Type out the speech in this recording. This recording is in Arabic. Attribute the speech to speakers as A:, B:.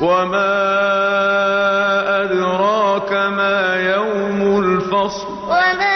A: وما أدراك ما يوم الفصل
B: وما